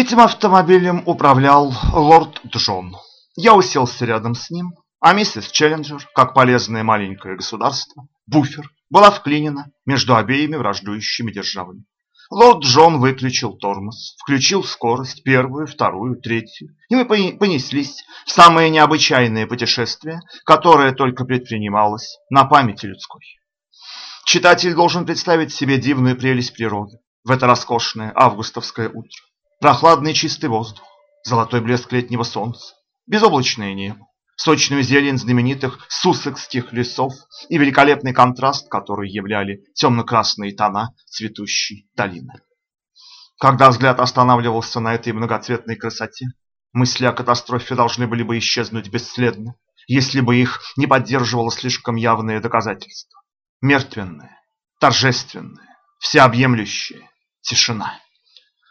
Этим автомобилем управлял лорд Джон. Я уселся рядом с ним, а миссис Челленджер, как полезное маленькое государство, буфер, была вклинена между обеими враждующими державами. Лорд Джон выключил тормоз, включил скорость, первую, вторую, третью, и мы понеслись в самое необычайное путешествие, которое только предпринималось на памяти людской. Читатель должен представить себе дивную прелесть природы в это роскошное августовское утро. Прохладный чистый воздух, золотой блеск летнего солнца, безоблачное небо, сочную зелень знаменитых суссекских лесов и великолепный контраст, который являли темно-красные тона цветущей долины. Когда взгляд останавливался на этой многоцветной красоте, мысли о катастрофе должны были бы исчезнуть бесследно, если бы их не поддерживало слишком явное доказательство. Мертвенная, торжественная, всеобъемлющая тишина.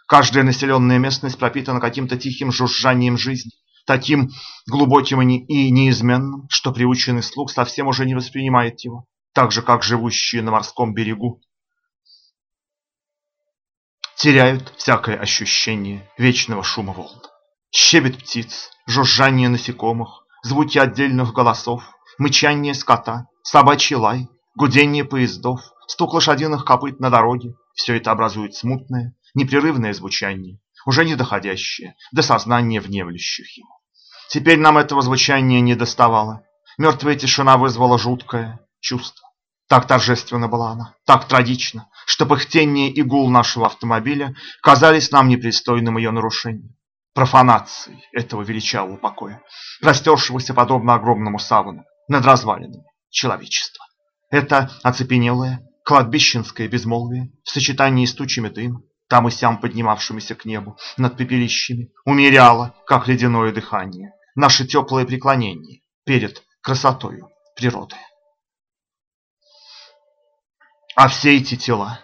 Каждая населенная местность пропитана каким-то тихим жужжанием жизни, таким глубоким и неизменным, что приученный слух совсем уже не воспринимает его, так же, как живущие на морском берегу теряют всякое ощущение вечного шума волн. Щебет птиц, жужжание насекомых, звуки отдельных голосов, мычание скота, собачий лай, гудение поездов, стук лошадиных копыт на дороге – все это образует смутное, непрерывное звучание, уже не доходящее до сознания внемлющих ему. Теперь нам этого звучания не доставало. Мертвая тишина вызвала жуткое чувство. Так торжественно была она, так трагично, что пыхтение и гул нашего автомобиля казались нам непристойным ее нарушением, профанацией этого величавого покоя, растершегося подобно огромному савану над развалинами человечества. Это оцепенелое, кладбищенское безмолвие в сочетании с тучами дыма, там и сям поднимавшимися к небу над пепелищами, умеряло, как ледяное дыхание, наше теплое преклонение перед красотою природы. А все эти тела,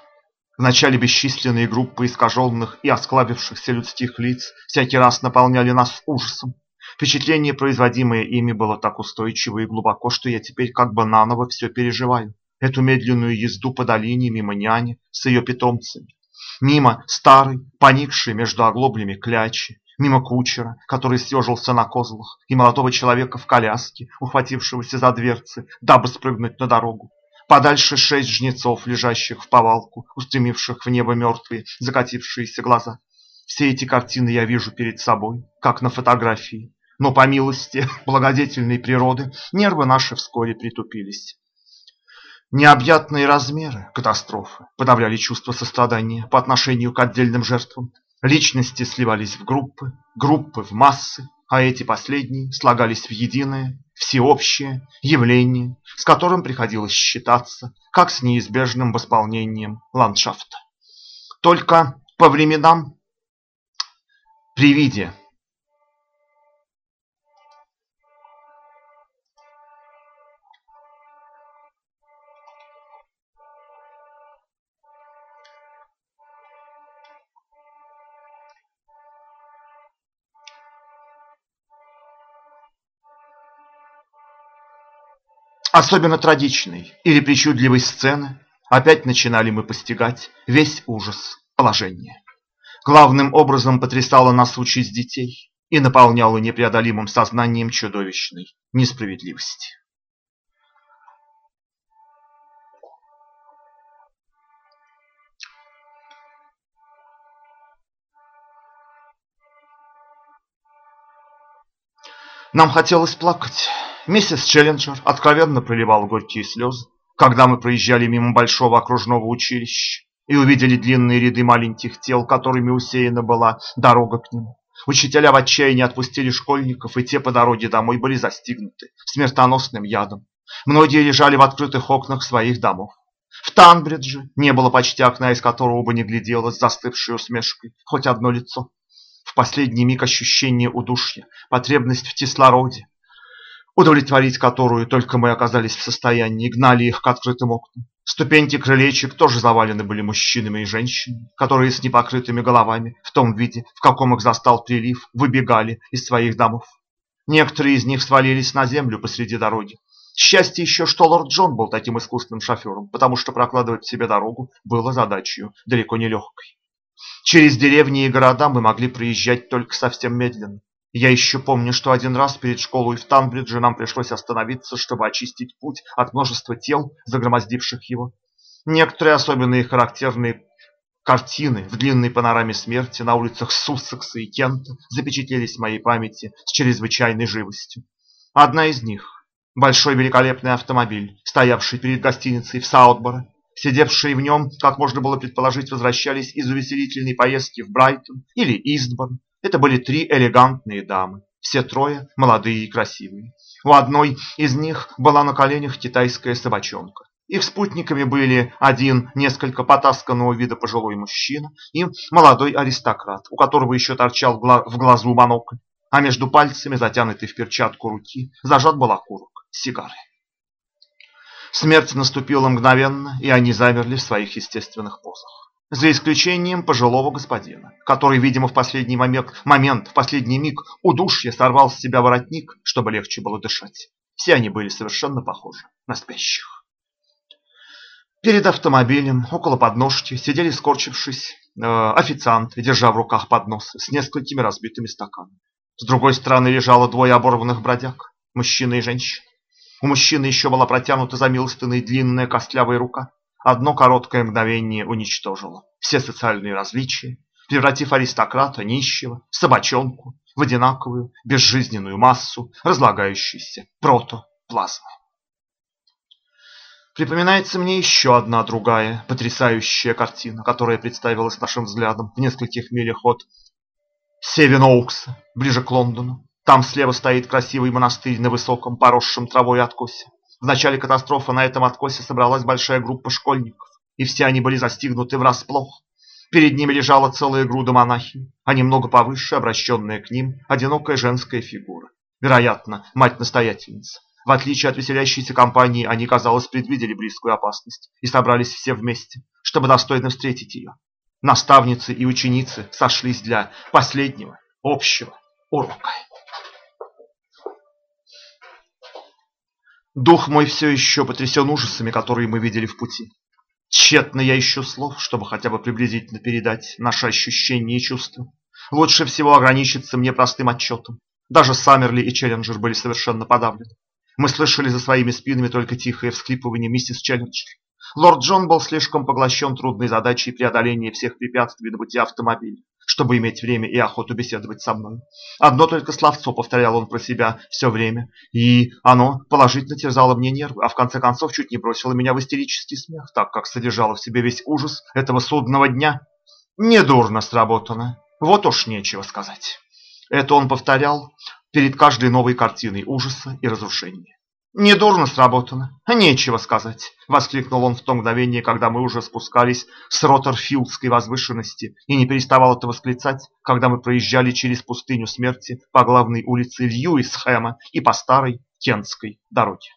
вначале бесчисленные группы искаженных и осклабившихся людских лиц, всякий раз наполняли нас ужасом. Впечатление, производимое ими, было так устойчиво и глубоко, что я теперь как бы наново все переживаю. Эту медленную езду по долине мимо няни с ее питомцами. Мимо старой, поникшей между оглоблями клячи, мимо кучера, который съежился на козлах, и молодого человека в коляске, ухватившегося за дверцы, дабы спрыгнуть на дорогу. Подальше шесть жнецов, лежащих в повалку, устремивших в небо мертвые, закатившиеся глаза. Все эти картины я вижу перед собой, как на фотографии. Но по милости благодетельной природы нервы наши вскоре притупились. Необъятные размеры катастрофы подавляли чувство сострадания по отношению к отдельным жертвам. Личности сливались в группы, группы в массы, а эти последние слагались в единое, всеобщее явление, с которым приходилось считаться, как с неизбежным восполнением ландшафта. Только по временам, при виде особенно трагичной или причудливой сцены, опять начинали мы постигать весь ужас положения. Главным образом потрясала нас участь детей и наполняла непреодолимым сознанием чудовищной несправедливости. Нам хотелось плакать. Миссис Челленджер откровенно проливала горькие слезы, когда мы проезжали мимо большого окружного училища и увидели длинные ряды маленьких тел, которыми усеяна была дорога к нему. Учителя в отчаянии отпустили школьников, и те по дороге домой были застигнуты смертоносным ядом. Многие лежали в открытых окнах своих домов. В Танбридже не было почти окна, из которого бы не гляделось застывшей усмешкой хоть одно лицо. В последний миг ощущение удушья, потребность в кислороде, удовлетворить которую только мы оказались в состоянии, гнали их к открытым окнам. Ступеньки крылечек тоже завалены были мужчинами и женщинами, которые с непокрытыми головами, в том виде, в каком их застал прилив, выбегали из своих домов. Некоторые из них свалились на землю посреди дороги. Счастье еще, что лорд Джон был таким искусным шофером, потому что прокладывать себе дорогу было задачей далеко не легкой. Через деревни и города мы могли проезжать только совсем медленно. Я еще помню, что один раз перед школой в Танбридже нам пришлось остановиться, чтобы очистить путь от множества тел, загромоздивших его. Некоторые особенные характерные картины в длинной панораме смерти на улицах Суссекса и Кента запечатлелись в моей памяти с чрезвычайной живостью. Одна из них – большой великолепный автомобиль, стоявший перед гостиницей в Саутборо. Сидевшие в нем, как можно было предположить, возвращались из увеселительной поездки в Брайтон или Истборн. Это были три элегантные дамы, все трое молодые и красивые. У одной из них была на коленях китайская собачонка. Их спутниками были один несколько потасканного вида пожилой мужчина и молодой аристократ, у которого еще торчал в глазу монокль, а между пальцами, затянутый в перчатку руки, зажат был окурок сигары. Смерть наступила мгновенно, и они замерли в своих естественных позах. За исключением пожилого господина, который, видимо, в последний момент, момент, в последний миг удушья сорвал с себя воротник, чтобы легче было дышать. Все они были совершенно похожи на спящих. Перед автомобилем, около подножки, сидели скорчившись э, официанты, держа в руках подносы с несколькими разбитыми стаканами. С другой стороны лежало двое оборванных бродяг, мужчина и женщина. У мужчины еще была протянута за милостыной длинная костлявая рука. Одно короткое мгновение уничтожило все социальные различия, превратив аристократа, нищего, собачонку в одинаковую безжизненную массу разлагающейся протоплазмы. Припоминается мне еще одна другая потрясающая картина, которая представилась нашим взглядом в нескольких милях от Севеноукса, ближе к Лондону. Там слева стоит красивый монастырь на высоком, поросшем травой откосе. В начале катастрофы на этом откосе собралась большая группа школьников, и все они были застигнуты врасплох. Перед ними лежала целая груда монахинь, а немного повыше, обращенная к ним, одинокая женская фигура. Вероятно, мать-настоятельница. В отличие от веселящейся компании, они, казалось, предвидели близкую опасность и собрались все вместе, чтобы достойно встретить ее. Наставницы и ученицы сошлись для последнего общего урока. Дух мой все еще потрясен ужасами, которые мы видели в пути. Тщетно я ищу слов, чтобы хотя бы приблизительно передать наши ощущения и чувства. Лучше всего ограничиться мне простым отчетом. Даже Саммерли и Челленджер были совершенно подавлены. Мы слышали за своими спинами только тихое всхлипывание миссис Челленджер. Лорд Джон был слишком поглощен трудной задачей преодоления всех препятствий на пути автомобиля, чтобы иметь время и охоту беседовать со мной. Одно только словцо повторял он про себя все время, и оно положительно терзало мне нервы, а в конце концов чуть не бросило меня в истерический смех, так как содержало в себе весь ужас этого судного дня. Недурно сработано, вот уж нечего сказать. Это он повторял перед каждой новой картиной ужаса и разрушения. «Недурно сработано, нечего сказать», — воскликнул он в то мгновение, когда мы уже спускались с Роттерфилдской возвышенности, и не переставал это восклицать, когда мы проезжали через пустыню смерти по главной улице Льюисхэма и по старой Кентской дороге.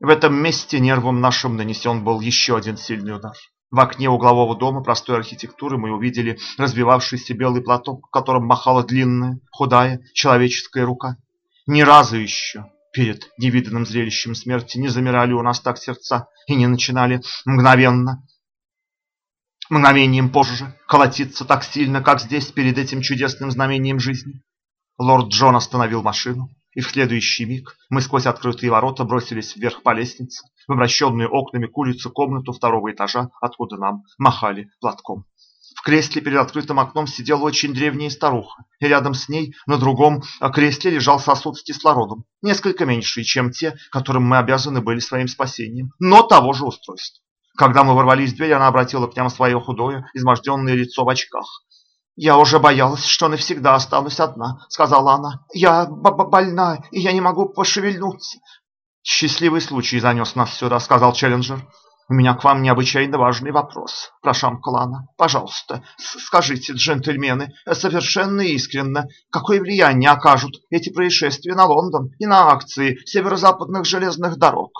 В этом месте нервом нашим нанесен был еще один сильный удар. В окне углового дома простой архитектуры мы увидели развивавшийся белый платок, которым махала длинная, худая, человеческая рука. Ни разу еще перед невиданным зрелищем смерти не замирали у нас так сердца и не начинали мгновенно, мгновением позже, колотиться так сильно, как здесь перед этим чудесным знамением жизни. Лорд Джон остановил машину, и в следующий миг мы сквозь открытые ворота бросились вверх по лестнице, в обращенную окнами к улице комнату второго этажа, откуда нам махали платком. В кресле перед открытым окном сидела очень древняя старуха, и рядом с ней на другом кресле лежал сосуд с кислородом, несколько меньший, чем те, которым мы обязаны были своим спасением, но того же устройства. Когда мы ворвались в дверь, она обратила к нам свое худое, изможденное лицо в очках. «Я уже боялась, что навсегда останусь одна», — сказала она. «Я больна, и я не могу пошевельнуться». «Счастливый случай занес нас сюда», — сказал Челленджер. «У меня к вам необычайно важный вопрос», — прошамкала она. «Пожалуйста, скажите, джентльмены, совершенно искренно, какое влияние окажут эти происшествия на Лондон и на акции северо-западных железных дорог?»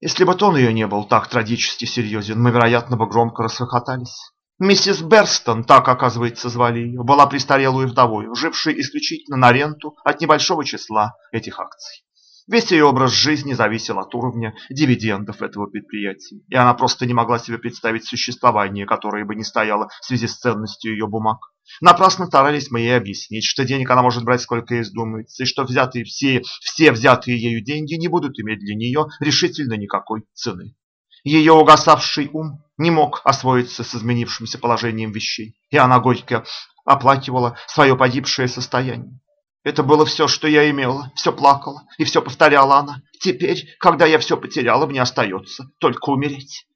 Если бы тон ее не был так трагически серьезен, мы, вероятно, бы громко расхохотались. Миссис Берстон, так, оказывается, звали ее, была престарелой вдовой, жившей исключительно на ренту от небольшого числа этих акций. Весь ее образ жизни зависел от уровня дивидендов этого предприятия, и она просто не могла себе представить существование, которое бы не стояло в связи с ценностью ее бумаг. Напрасно старались мы ей объяснить, что денег она может брать сколько ей вздумается, и что взятые все, все взятые ею деньги не будут иметь для нее решительно никакой цены. Ее угасавший ум не мог освоиться с изменившимся положением вещей, и она горько оплакивала свое погибшее состояние. Это было все, что я имела, все плакала и все повторяла она. Теперь, когда я все потеряла, мне остается только умереть.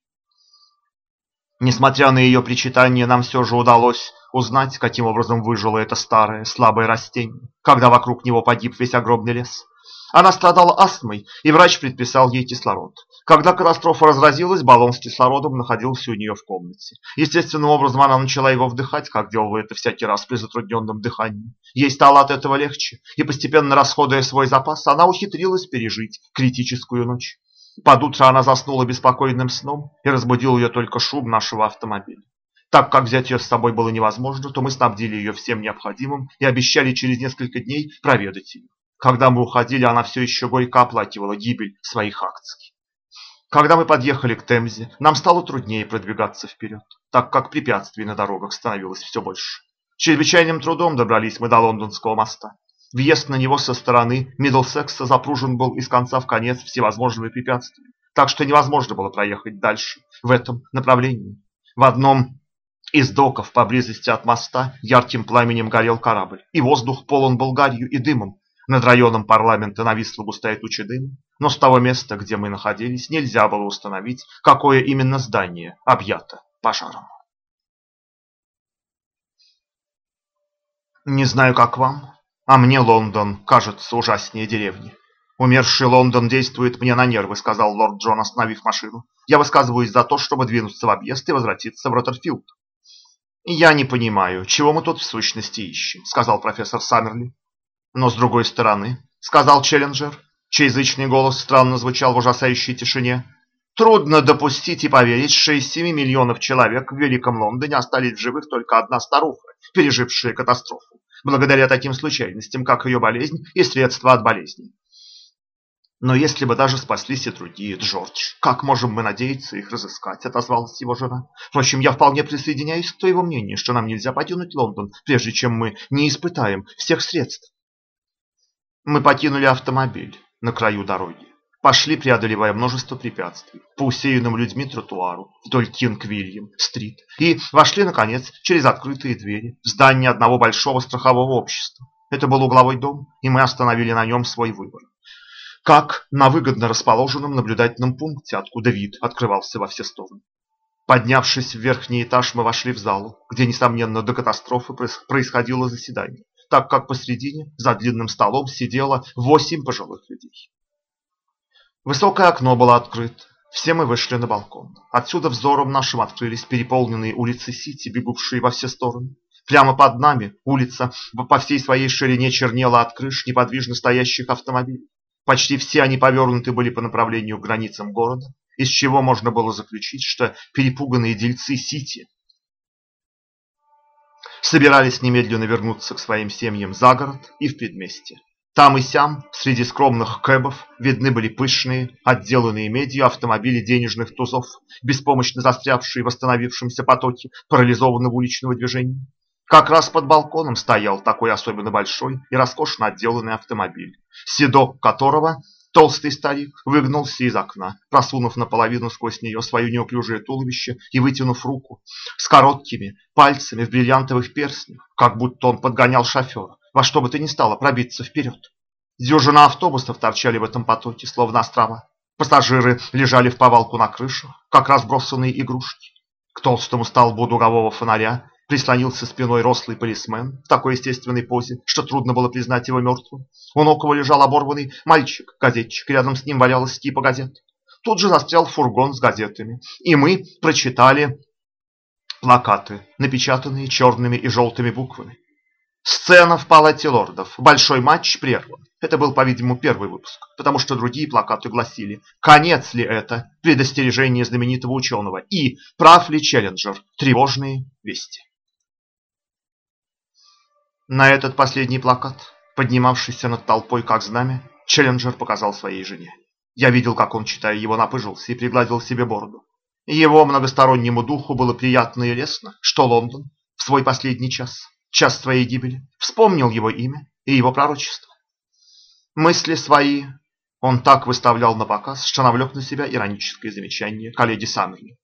Несмотря на ее причитание, нам все же удалось узнать, каким образом выжило это старое, слабое растение, когда вокруг него погиб весь огромный лес. Она страдала астмой, и врач предписал ей кислород. Когда катастрофа разразилась, баллон с кислородом находился у нее в комнате. Естественным образом она начала его вдыхать, как делала это всякий раз при затрудненном дыхании. Ей стало от этого легче, и постепенно расходуя свой запас, она ухитрилась пережить критическую ночь. Под утро она заснула беспокойным сном, и разбудил ее только шум нашего автомобиля. Так как взять ее с собой было невозможно, то мы снабдили ее всем необходимым и обещали через несколько дней проведать ее. Когда мы уходили, она все еще горько оплакивала гибель своих акций. Когда мы подъехали к Темзе, нам стало труднее продвигаться вперед, так как препятствий на дорогах становилось все больше. Чрезвычайным трудом добрались мы до Лондонского моста. Въезд на него со стороны Миддлсекса запружен был из конца в конец всевозможными препятствиями, так что невозможно было проехать дальше в этом направлении. В одном из доков поблизости от моста ярким пламенем горел корабль, и воздух полон был гарью и дымом, над районом парламента нависла густая туча дыма, но с того места, где мы находились, нельзя было установить, какое именно здание объято пожаром. Не знаю, как вам, а мне Лондон кажется ужаснее деревни. Умерший Лондон действует мне на нервы, сказал лорд Джон, остановив машину. Я высказываюсь за то, чтобы двинуться в объезд и возвратиться в Роттерфилд. Я не понимаю, чего мы тут в сущности ищем, сказал профессор Саммерли. Но с другой стороны, сказал Челленджер, чей язычный голос странно звучал в ужасающей тишине, трудно допустить и поверить, что из 7 миллионов человек в Великом Лондоне остались в живых только одна старуха, пережившая катастрофу, благодаря таким случайностям, как ее болезнь и средства от болезни. Но если бы даже спаслись и другие, Джордж, как можем мы надеяться их разыскать, отозвалась его жена. Впрочем, я вполне присоединяюсь к твоему мнению, что нам нельзя покинуть Лондон, прежде чем мы не испытаем всех средств. Мы покинули автомобиль на краю дороги. Пошли, преодолевая множество препятствий, по усеянному людьми тротуару вдоль Кинг-Вильям-стрит и вошли, наконец, через открытые двери в здание одного большого страхового общества. Это был угловой дом, и мы остановили на нем свой выбор. Как на выгодно расположенном наблюдательном пункте, откуда вид открывался во все стороны. Поднявшись в верхний этаж, мы вошли в залу, где, несомненно, до катастрофы происходило заседание так как посредине, за длинным столом, сидело восемь пожилых людей. Высокое окно было открыто. Все мы вышли на балкон. Отсюда взором нашим открылись переполненные улицы Сити, бегущие во все стороны. Прямо под нами улица по всей своей ширине чернела от крыш неподвижно стоящих автомобилей. Почти все они повернуты были по направлению к границам города, из чего можно было заключить, что перепуганные дельцы Сити собирались немедленно вернуться к своим семьям за город и в предместье. Там и сям, среди скромных кэбов, видны были пышные, отделанные медью автомобили денежных тузов, беспомощно застрявшие в восстановившемся потоке парализованного уличного движения. Как раз под балконом стоял такой особенно большой и роскошно отделанный автомобиль, седок которого Толстый старик выгнулся из окна, просунув наполовину сквозь нее свое неуклюжее туловище и вытянув руку с короткими пальцами в бриллиантовых перстнях, как будто он подгонял шофера, во что бы то ни стало пробиться вперед. Дюжина автобусов торчали в этом потоке, словно острова. Пассажиры лежали в повалку на крышах, как разбросанные игрушки. К толстому столбу дугового фонаря прислонился спиной рослый полисмен в такой естественной позе, что трудно было признать его мертвым. У его лежал оборванный мальчик, газетчик, рядом с ним валялась типа газет. Тут же застрял фургон с газетами, и мы прочитали плакаты, напечатанные черными и желтыми буквами. Сцена в палате лордов. Большой матч прерван. Это был, по-видимому, первый выпуск, потому что другие плакаты гласили «Конец ли это? Предостережение знаменитого ученого» и «Прав ли Челленджер? Тревожные вести». На этот последний плакат, поднимавшийся над толпой как знамя, Челленджер показал своей жене. Я видел, как он, читая его, напыжился и пригладил себе бороду. Его многостороннему духу было приятно и лестно, что Лондон в свой последний час, час своей гибели, вспомнил его имя и его пророчество. Мысли свои он так выставлял на показ, что навлек на себя ироническое замечание коллеги Саммерли.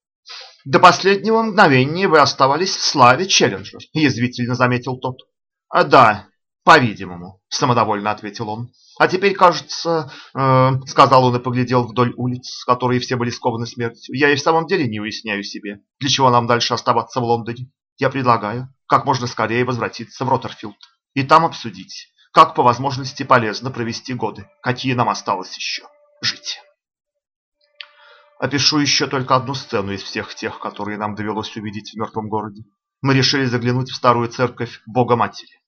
«До последнего мгновения вы оставались в славе, Челленджер», – язвительно заметил тот. «А да, по-видимому», – самодовольно ответил он. «А теперь, кажется, э, — сказал он и поглядел вдоль улиц, которые все были скованы смертью, — я и в самом деле не уясняю себе, для чего нам дальше оставаться в Лондоне. Я предлагаю как можно скорее возвратиться в Роттерфилд и там обсудить, как по возможности полезно провести годы, какие нам осталось еще жить». Опишу еще только одну сцену из всех тех, которые нам довелось увидеть в мертвом городе. Мы решили заглянуть в старую церковь Бога Матери,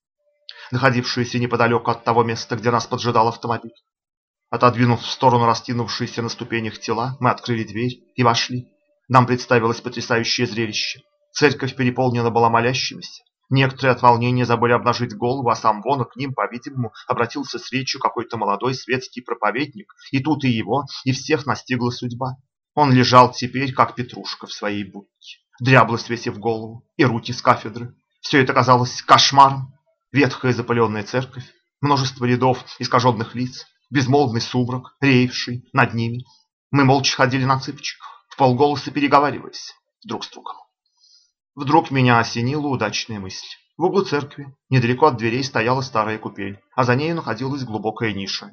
находившуюся неподалеку от того места, где нас поджидал автомобиль. Отодвинув в сторону растянувшиеся на ступенях тела, мы открыли дверь и вошли. Нам представилось потрясающее зрелище. Церковь переполнена была молящимися. Некоторые от волнения забыли обнажить голову, а сам Вон к ним, по-видимому, обратился с речью какой-то молодой светский проповедник. И тут и его, и всех настигла судьба. Он лежал теперь, как петрушка в своей будке, дрябло свесив голову и руки с кафедры. Все это казалось кошмаром. Ветхая запыленная церковь, множество рядов искаженных лиц, безмолвный сумрак, реевший над ними. Мы молча ходили на цыпочках, в полголоса переговариваясь друг с другом. Вдруг меня осенила удачная мысль. В углу церкви, недалеко от дверей, стояла старая купель, а за ней находилась глубокая ниша,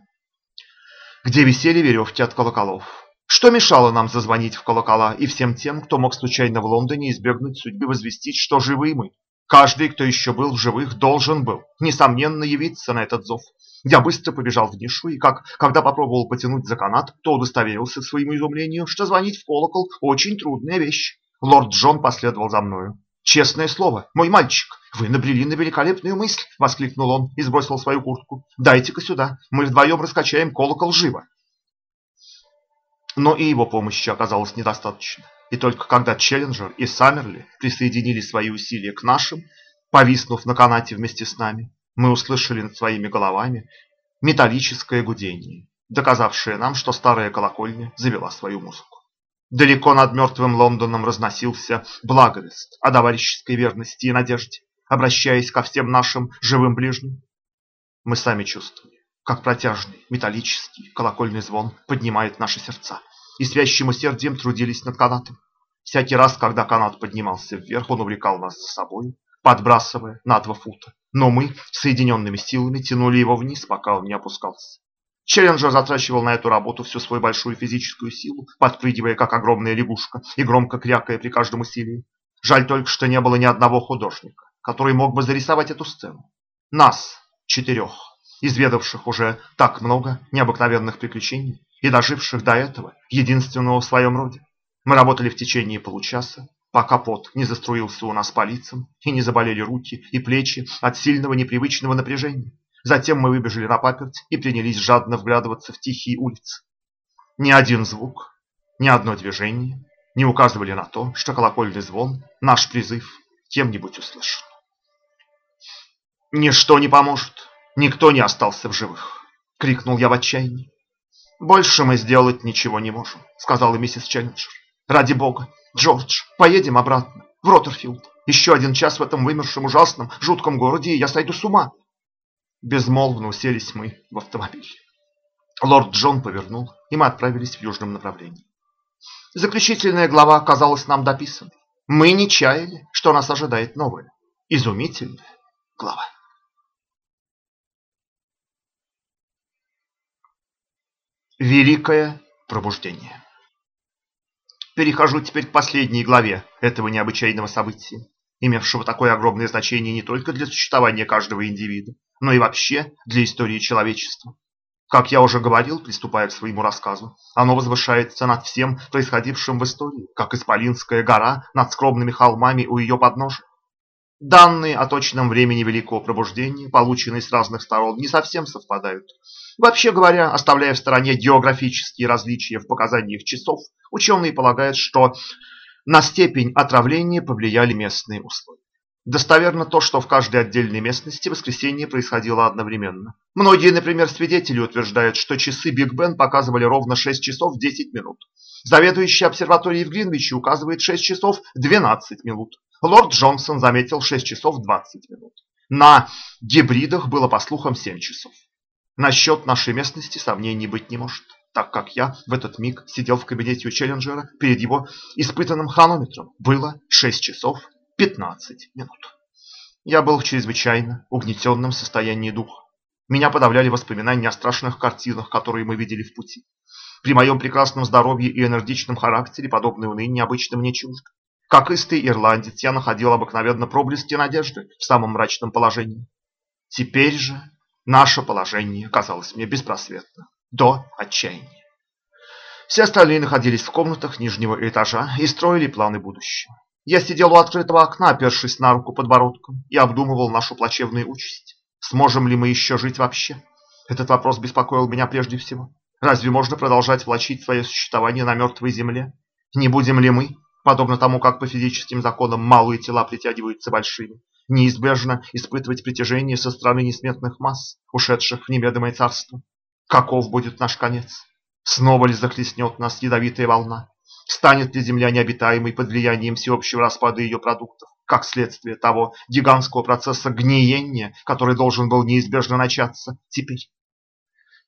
где висели веревки от колоколов. Что мешало нам зазвонить в колокола и всем тем, кто мог случайно в Лондоне избегнуть судьбы, возвестить, что живы мы? Каждый, кто еще был в живых, должен был, несомненно, явиться на этот зов. Я быстро побежал в нишу, и как, когда попробовал потянуть за канат, то удостоверился к своему изумлению, что звонить в колокол – очень трудная вещь. Лорд Джон последовал за мною. «Честное слово, мой мальчик, вы набрели на великолепную мысль!» – воскликнул он и сбросил свою куртку. «Дайте-ка сюда, мы вдвоем раскачаем колокол живо!» Но и его помощи оказалось недостаточно. И только когда Челленджер и Саммерли присоединили свои усилия к нашим, повиснув на канате вместе с нами, мы услышали над своими головами металлическое гудение, доказавшее нам, что старая колокольня завела свою музыку. Далеко над мертвым Лондоном разносился благовест о товарищеской верности и надежде, обращаясь ко всем нашим живым ближним. Мы сами чувствовали, как протяжный, металлический колокольный звон поднимает наши сердца, и свящим усердием трудились над канатом. Всякий раз, когда канат поднимался вверх, он увлекал нас за собой, подбрасывая на два фута. Но мы, соединенными силами, тянули его вниз, пока он не опускался. Челленджер затрачивал на эту работу всю свою большую физическую силу, подпрыгивая, как огромная лягушка, и громко крякая при каждом усилии. Жаль только, что не было ни одного художника, который мог бы зарисовать эту сцену. Нас, четырех, изведавших уже так много необыкновенных приключений и доживших до этого, единственного в своем роде. Мы работали в течение получаса, пока пот не заструился у нас по лицам и не заболели руки и плечи от сильного непривычного напряжения. Затем мы выбежали на паперть и принялись жадно вглядываться в тихие улицы. Ни один звук, ни одно движение не указывали на то, что колокольный звон, наш призыв, кем-нибудь услышан. Ничто не поможет. Никто не остался в живых, крикнул я в отчаянии. Больше мы сделать ничего не можем, сказала миссис Челленджер. Ради бога, Джордж, поедем обратно в Роттерфилд. Еще один час в этом вымершем ужасном, жутком городе, и я сойду с ума. Безмолвно уселись мы в автомобиль. Лорд Джон повернул, и мы отправились в южном направлении. Заключительная глава оказалась нам дописанной. Мы не чаяли, что нас ожидает новая, изумительная глава. Великое пробуждение. Перехожу теперь к последней главе этого необычайного события, имевшего такое огромное значение не только для существования каждого индивида, но и вообще для истории человечества. Как я уже говорил, приступая к своему рассказу, оно возвышается над всем происходившим в истории, как Исполинская гора над скромными холмами у ее подножия. Данные о точном времени Великого Пробуждения, полученные с разных сторон, не совсем совпадают Вообще говоря, оставляя в стороне географические различия в показаниях часов, ученые полагают, что на степень отравления повлияли местные условия. Достоверно то, что в каждой отдельной местности воскресенье происходило одновременно. Многие, например, свидетели утверждают, что часы Биг Бен показывали ровно 6 часов 10 минут. Заведующий обсерваторией в Гринвиче указывает 6 часов 12 минут. Лорд Джонсон заметил 6 часов 20 минут. На гибридах было, по слухам, 7 часов. Насчет нашей местности сомнений быть не может, так как я в этот миг сидел в кабинете у Челленджера перед его испытанным хронометром. Было 6 часов 15 минут. Я был в чрезвычайно угнетенном состоянии духа. Меня подавляли воспоминания о страшных картинах, которые мы видели в пути. При моем прекрасном здоровье и энергичном характере подобное уныние обычно мне чуждо. Как истый ирландец, я находил обыкновенно проблески надежды в самом мрачном положении. Теперь же наше положение казалось мне беспросветно, до отчаяния. Все остальные находились в комнатах нижнего этажа и строили планы будущего. Я сидел у открытого окна, опершись на руку подбородком, и обдумывал нашу плачевную участь. Сможем ли мы еще жить вообще? Этот вопрос беспокоил меня прежде всего. Разве можно продолжать влачить свое существование на мертвой земле? Не будем ли мы, подобно тому, как по физическим законам малые тела притягиваются большими, неизбежно испытывать притяжение со стороны несметных масс, ушедших в неведомое царство? Каков будет наш конец? Снова ли захлестнет нас ядовитая волна? Станет ли Земля необитаемой под влиянием всеобщего распада ее продуктов, как следствие того гигантского процесса гниения, который должен был неизбежно начаться теперь?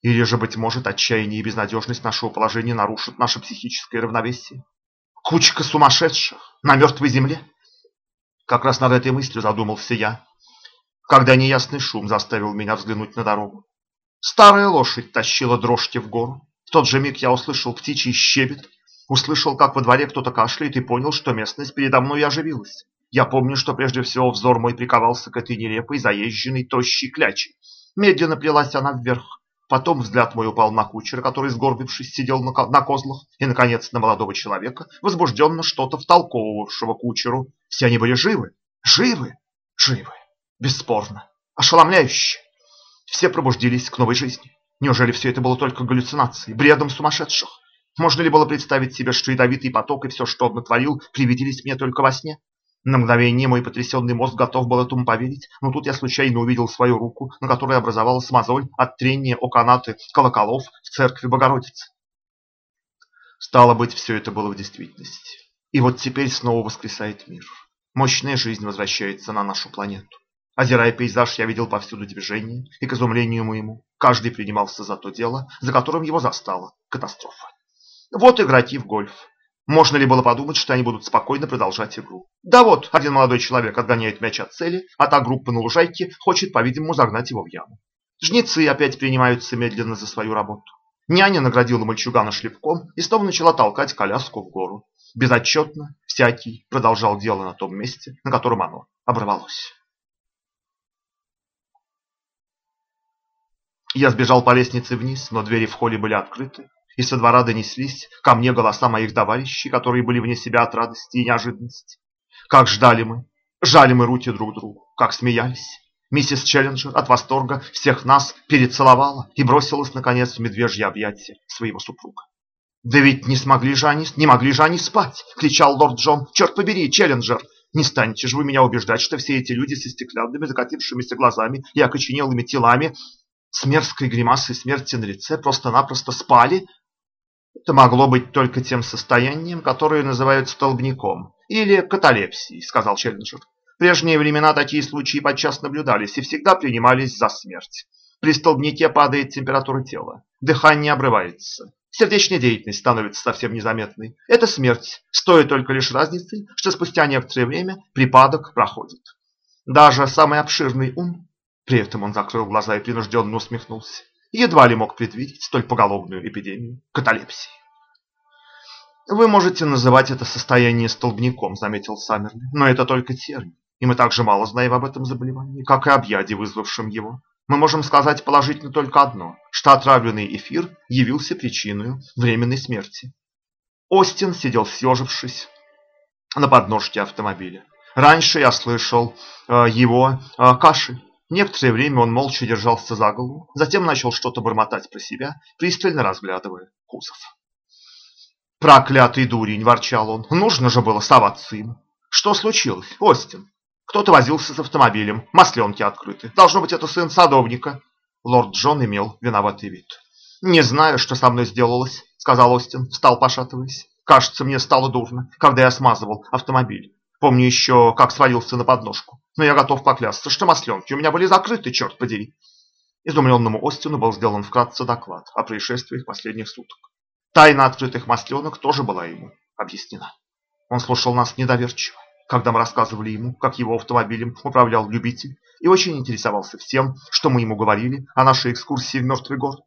Или же, быть может, отчаяние и безнадежность нашего положения нарушат наше психическое равновесие? Кучка сумасшедших на мертвой земле? Как раз над этой мыслью задумался я, когда неясный шум заставил меня взглянуть на дорогу. Старая лошадь тащила дрожки в гору. В тот же миг я услышал птичий щебет, услышал, как во дворе кто-то кашляет и понял, что местность передо мной оживилась. Я помню, что прежде всего взор мой приковался к этой нелепой, заезженной, тощей кляче. Медленно плелась она вверх. Потом взгляд мой упал на кучера, который, сгорбившись, сидел на, козлах, и, наконец, на молодого человека, возбужденно что-то втолковывавшего кучеру. Все они были живы, живы, живы, бесспорно, ошеломляюще. Все пробудились к новой жизни. Неужели все это было только галлюцинацией, бредом сумасшедших? Можно ли было представить себе, что ядовитый поток и все, что он натворил, привиделись мне только во сне? На мгновение мой потрясенный мозг готов был этому поверить, но тут я случайно увидел свою руку, на которой образовалась мозоль от трения о канаты колоколов в церкви Богородицы. Стало быть, все это было в действительности. И вот теперь снова воскресает мир. Мощная жизнь возвращается на нашу планету. Озирая пейзаж, я видел повсюду движение, и к изумлению моему, каждый принимался за то дело, за которым его застала катастрофа. Вот игроки в гольф. Можно ли было подумать, что они будут спокойно продолжать игру? Да вот, один молодой человек отгоняет мяч от цели, а та группа на лужайке хочет, по-видимому, загнать его в яму. Жнецы опять принимаются медленно за свою работу. Няня наградила мальчугана шлепком и снова начала толкать коляску в гору. Безотчетно всякий продолжал дело на том месте, на котором оно оборвалось. Я сбежал по лестнице вниз, но двери в холле были открыты, и со двора донеслись ко мне голоса моих товарищей, которые были вне себя от радости и неожиданности. Как ждали мы, жали мы руки друг другу, как смеялись. Миссис Челленджер от восторга всех нас перецеловала и бросилась, наконец, в медвежье объятия своего супруга. «Да ведь не смогли же они, не могли же они спать!» — кричал лорд Джон. «Черт побери, Челленджер! Не станете же вы меня убеждать, что все эти люди со стеклянными закатившимися глазами и окоченелыми телами с мерзкой гримасой смерти на лице просто-напросто спали это могло быть только тем состоянием, которое называют столбняком или каталепсией, сказал Челленджер. В прежние времена такие случаи подчас наблюдались и всегда принимались за смерть. При столбняке падает температура тела, дыхание обрывается, сердечная деятельность становится совсем незаметной. Это смерть, стоит только лишь разницы, что спустя некоторое время припадок проходит. Даже самый обширный ум, при этом он закрыл глаза и принужденно усмехнулся, едва ли мог предвидеть столь поголовную эпидемию каталепсии. «Вы можете называть это состояние столбняком», — заметил Саммерли, «но это только термин, и мы также мало знаем об этом заболевании, как и об яде, вызвавшем его. Мы можем сказать положительно только одно, что отравленный эфир явился причиной временной смерти». Остин сидел съежившись на подножке автомобиля. Раньше я слышал э, его э, кашель. Некоторое время он молча держался за голову, затем начал что-то бормотать про себя, пристально разглядывая кузов. «Проклятый дурень!» – ворчал он. «Нужно же было соваться ему!» «Что случилось, Остин?» Кто-то возился с автомобилем, масленки открыты. Должно быть, это сын садовника. Лорд Джон имел виноватый вид. «Не знаю, что со мной сделалось», — сказал Остин, встал пошатываясь. «Кажется, мне стало дурно, когда я смазывал автомобиль. Помню еще, как свалился на подножку. Но я готов поклясться, что масленки у меня были закрыты, черт подери». Изумленному Остину был сделан вкратце доклад о происшествиях последних суток. Тайна открытых масленок тоже была ему объяснена. Он слушал нас недоверчиво, когда мы рассказывали ему, как его автомобилем управлял любитель, и очень интересовался всем, что мы ему говорили о нашей экскурсии в мертвый город.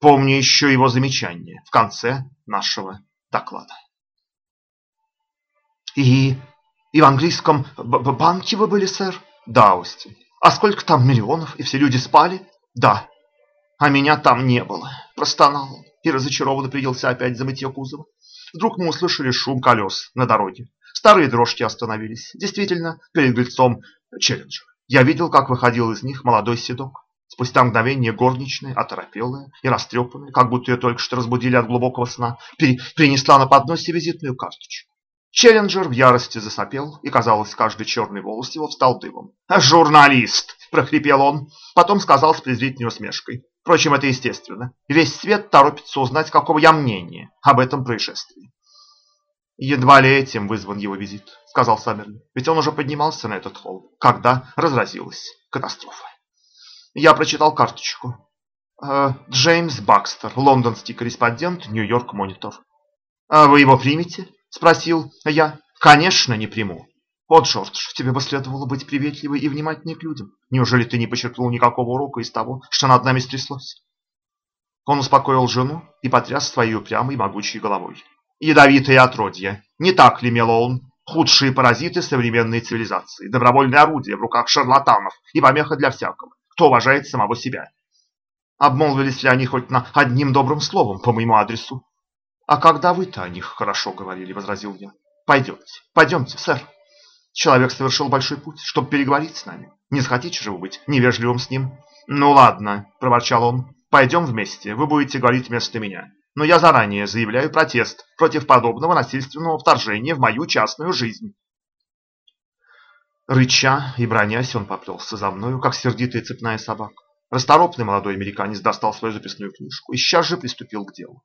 Помню еще его замечание в конце нашего доклада. И, и в английском банке вы были, сэр? Да, Остин. А сколько там миллионов, и все люди спали? Да. А меня там не было, простонал он и разочарованно принялся опять за мытье кузова. Вдруг мы услышали шум колес на дороге. Старые дрожки остановились. Действительно, перед лицом Челленджер. Я видел, как выходил из них молодой седок. Спустя мгновение горничная, оторопелая и растрепанная, как будто ее только что разбудили от глубокого сна, принесла на подносе визитную карточку. Челленджер в ярости засопел, и, казалось, каждый черный волос его встал дымом. «Журналист!» – прохрипел он. Потом сказал с презрительной усмешкой. Впрочем, это естественно. Весь свет торопится узнать, какого я мнения об этом происшествии. «Едва ли этим вызван его визит», – сказал Саммерли. «Ведь он уже поднимался на этот холм, когда разразилась катастрофа». Я прочитал карточку. Э, Джеймс Бакстер, лондонский корреспондент, Нью-Йорк Монитор. «А вы его примете?» – спросил я. «Конечно, не приму». «О, Джордж, тебе бы следовало быть приветливой и внимательней к людям. Неужели ты не почерпнул никакого урока из того, что над нами стряслось?» Он успокоил жену и потряс своей упрямой могучей головой. «Ядовитые отродья! Не так ли, Мелоун? Худшие паразиты современной цивилизации, добровольные орудия в руках шарлатанов и помеха для всякого кто уважает самого себя. Обмолвились ли они хоть на одним добрым словом по моему адресу? А когда вы-то о них хорошо говорили, возразил я. Пойдемте, пойдемте, сэр. Человек совершил большой путь, чтобы переговорить с нами. Не захотите же вы быть невежливым с ним? Ну ладно, проворчал он. Пойдем вместе, вы будете говорить вместо меня. Но я заранее заявляю протест против подобного насильственного вторжения в мою частную жизнь. Рыча и бронясь, он поплелся за мною, как сердитая цепная собака. Расторопный молодой американец достал свою записную книжку и сейчас же приступил к делу.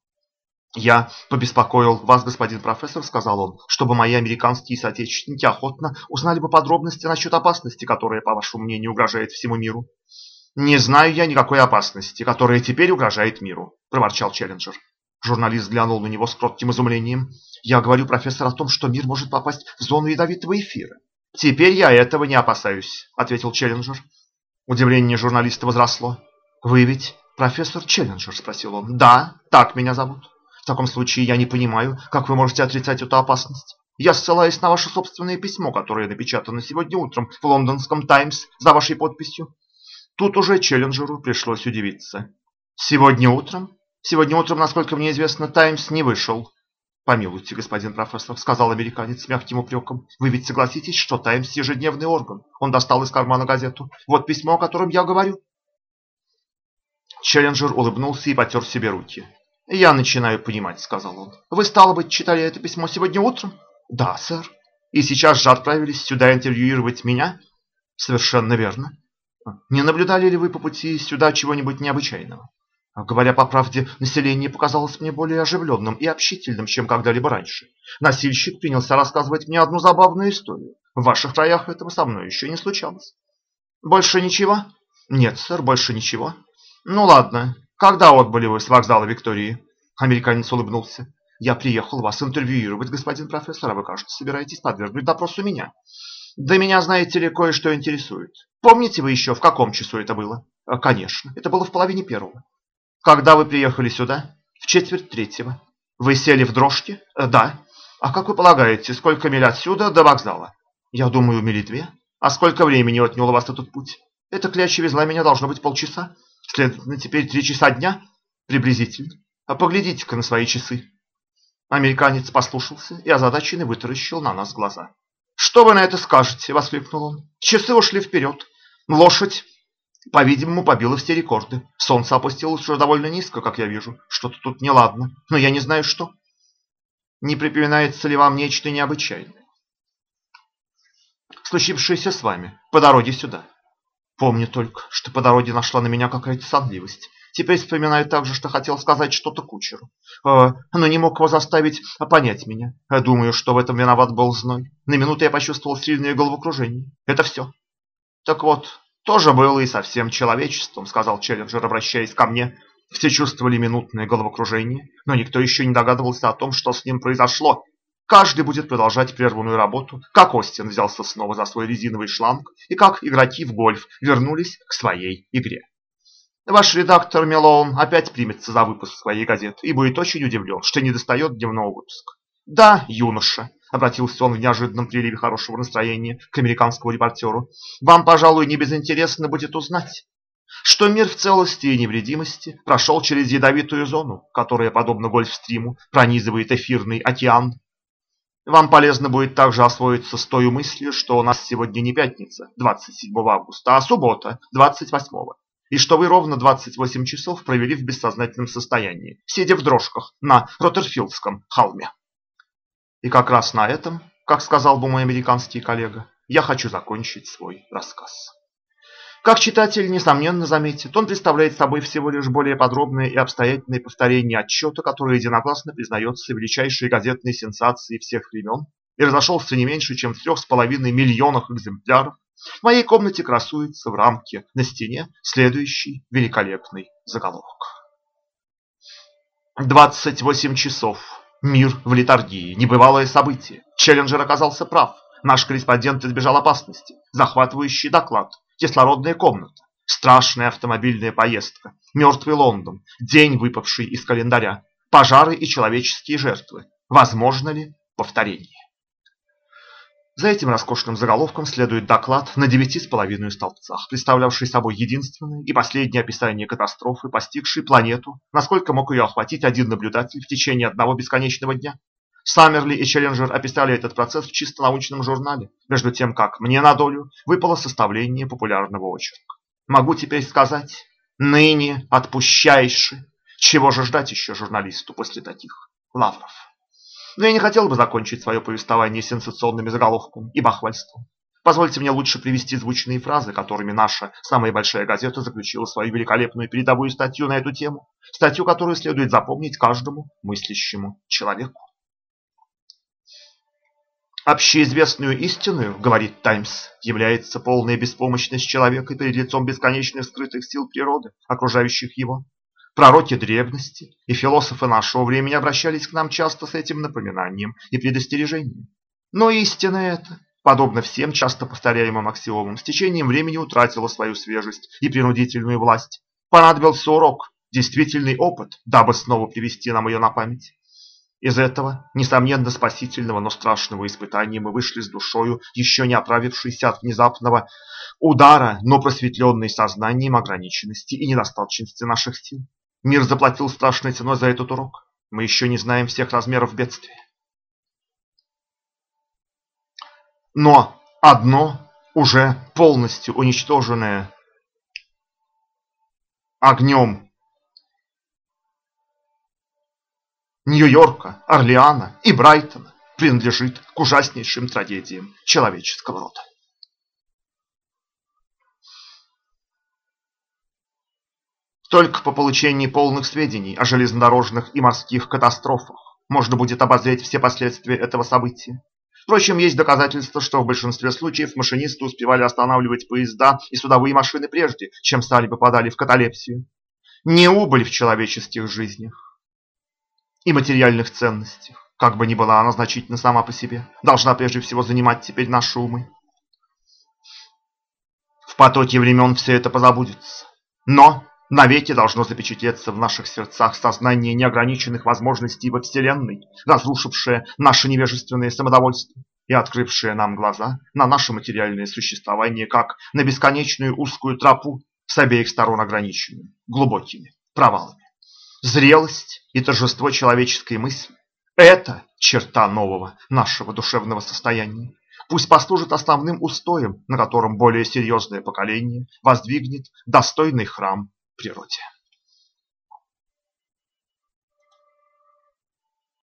«Я побеспокоил вас, господин профессор», — сказал он, «чтобы мои американские соотечественники охотно узнали бы подробности насчет опасности, которая, по вашему мнению, угрожает всему миру». «Не знаю я никакой опасности, которая теперь угрожает миру», — проворчал Челленджер. Журналист взглянул на него с кротким изумлением. «Я говорю, профессор, о том, что мир может попасть в зону ядовитого эфира. «Теперь я этого не опасаюсь», — ответил Челленджер. Удивление журналиста возросло. «Вы ведь профессор Челленджер?» — спросил он. «Да, так меня зовут. Таком случае я не понимаю, как вы можете отрицать эту опасность. Я ссылаюсь на ваше собственное письмо, которое напечатано сегодня утром в лондонском «Таймс» за вашей подписью». Тут уже Челленджеру пришлось удивиться. «Сегодня утром? Сегодня утром, насколько мне известно, «Таймс» не вышел. «Помилуйте, господин профессор», — сказал американец с мягким упреком. «Вы ведь согласитесь, что «Таймс» — ежедневный орган?» Он достал из кармана газету. «Вот письмо, о котором я говорю». Челленджер улыбнулся и потер себе руки. «Я начинаю понимать», — сказал он. «Вы, стало быть, читали это письмо сегодня утром?» «Да, сэр. И сейчас же отправились сюда интервьюировать меня?» «Совершенно верно. Не наблюдали ли вы по пути сюда чего-нибудь необычайного?» Говоря по правде, население показалось мне более оживленным и общительным, чем когда-либо раньше. Носильщик принялся рассказывать мне одну забавную историю. В ваших краях этого со мной еще не случалось. Больше ничего? Нет, сэр, больше ничего. Ну ладно. Когда отбыли вы с вокзала Виктории? Американец улыбнулся. Я приехал вас интервьюировать, господин профессор, а вы, кажется, собираетесь подвергнуть допросу меня. Да меня, знаете ли, кое-что интересует. Помните вы еще, в каком часу это было? Конечно, это было в половине первого. Когда вы приехали сюда? В четверть третьего. Вы сели в дрожке? Э, да. А как вы полагаете, сколько миль отсюда до вокзала? Я думаю, мили две. А сколько времени отнял у вас этот путь? Эта кляча везла меня должно быть полчаса. Следовательно, теперь три часа дня? Приблизительно. А поглядите-ка на свои часы. Американец послушался и озадаченный вытаращил на нас глаза. «Что вы на это скажете?» – воскликнул он. «Часы ушли вперед. Лошадь по-видимому, побила все рекорды. Солнце опустилось уже довольно низко, как я вижу. Что-то тут неладно, но я не знаю что. Не припоминается ли вам нечто необычайное? случившееся с вами по дороге сюда? Помню только, что по дороге нашла на меня какая-то сонливость. Теперь вспоминаю также, что хотел сказать что-то кучеру. Э, но не мог его заставить понять меня. Думаю, что в этом виноват был зной. На минуту я почувствовал сильное головокружение. Это все. Так вот, тоже было и совсем человечеством, сказал Челленджер, обращаясь ко мне. Все чувствовали минутное головокружение, но никто еще не догадывался о том, что с ним произошло. Каждый будет продолжать прерванную работу, как Остин взялся снова за свой резиновый шланг и как игроки в гольф вернулись к своей игре. Ваш редактор Мелоун опять примется за выпуск своей газеты и будет очень удивлен, что не достает дневного выпуска. Да, юноша, обратился он в неожиданном приливе хорошего настроения к американскому репортеру, вам, пожалуй, не безинтересно будет узнать, что мир в целости и невредимости прошел через ядовитую зону, которая, подобно гольфстриму, пронизывает эфирный океан. Вам полезно будет также освоиться с той мыслью, что у нас сегодня не пятница, 27 августа, а суббота, 28 и что вы ровно 28 часов провели в бессознательном состоянии, сидя в дрожках на Роттерфилдском холме. И как раз на этом, как сказал бы мой американский коллега, я хочу закончить свой рассказ. Как читатель, несомненно, заметит, он представляет собой всего лишь более подробное и обстоятельное повторение отчета, который единогласно признается величайшей газетной сенсацией всех времен и разошелся не меньше, чем в трех с половиной миллионах экземпляров в моей комнате красуется в рамке на стене следующий великолепный заголовок. 28 часов. Мир в литургии. Небывалое событие. Челленджер оказался прав. Наш корреспондент избежал опасности. Захватывающий доклад. Кислородная комната. Страшная автомобильная поездка. Мертвый Лондон. День, выпавший из календаря. Пожары и человеческие жертвы. Возможно ли повторение? За этим роскошным заголовком следует доклад на девяти с половиной столбцах, представлявший собой единственное и последнее описание катастрофы, постигшей планету, насколько мог ее охватить один наблюдатель в течение одного бесконечного дня. Саммерли и Челленджер описали этот процесс в чисто научном журнале, между тем как мне на долю выпало составление популярного очерка. Могу теперь сказать, ныне отпущайши, чего же ждать еще журналисту после таких лавров. Но я не хотел бы закончить свое повествование сенсационными заголовками и бахвальством. Позвольте мне лучше привести звучные фразы, которыми наша самая большая газета заключила свою великолепную передовую статью на эту тему. Статью, которую следует запомнить каждому мыслящему человеку. Общеизвестную истину, говорит Таймс, является полная беспомощность человека перед лицом бесконечных скрытых сил природы, окружающих его. Пророки древности и философы нашего времени обращались к нам часто с этим напоминанием и предостережением. Но истина эта, подобно всем часто повторяемым аксиомам, с течением времени утратила свою свежесть и принудительную власть. Понадобился урок, действительный опыт, дабы снова привести нам ее на память. Из этого, несомненно, спасительного, но страшного испытания мы вышли с душою, еще не оправившейся от внезапного удара, но просветленной сознанием ограниченности и недостаточности наших сил. Мир заплатил страшной ценой за этот урок. Мы еще не знаем всех размеров бедствия. Но одно уже полностью уничтоженное огнем Нью-Йорка, Орлеана и Брайтона принадлежит к ужаснейшим трагедиям человеческого рода. Только по получении полных сведений о железнодорожных и морских катастрофах можно будет обозреть все последствия этого события. Впрочем, есть доказательства, что в большинстве случаев машинисты успевали останавливать поезда и судовые машины прежде, чем стали попадали в каталепсию. Не убыль в человеческих жизнях и материальных ценностях, как бы ни была она значительно сама по себе, должна прежде всего занимать теперь наши умы. В потоке времен все это позабудется. Но Навеки должно запечатлеться в наших сердцах сознание неограниченных возможностей во Вселенной, разрушившее наше невежественное самодовольство и открывшее нам глаза на наше материальное существование, как на бесконечную узкую тропу, с обеих сторон ограниченную, глубокими провалами. Зрелость и торжество человеческой мысли – это черта нового нашего душевного состояния. Пусть послужит основным устоем, на котором более серьезное поколение воздвигнет достойный храм природе.